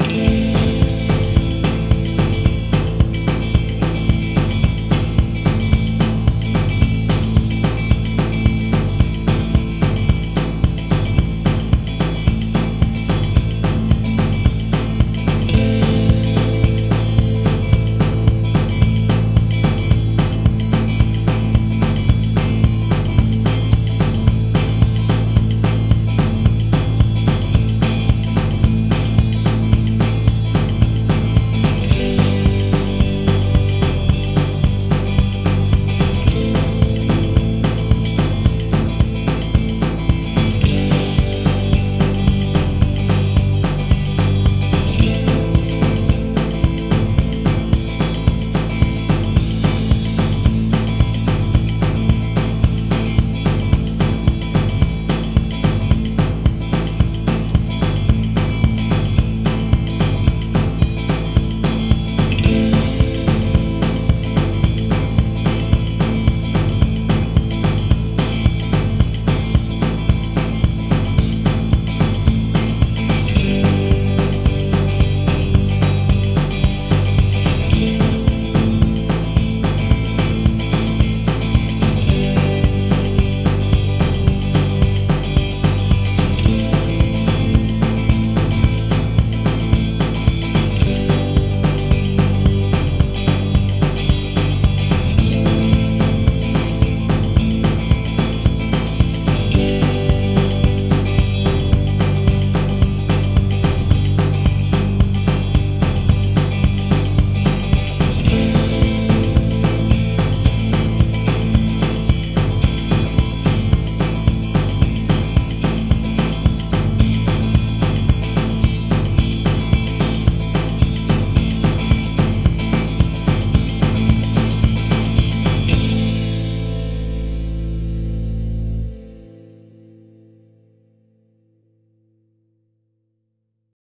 Bye.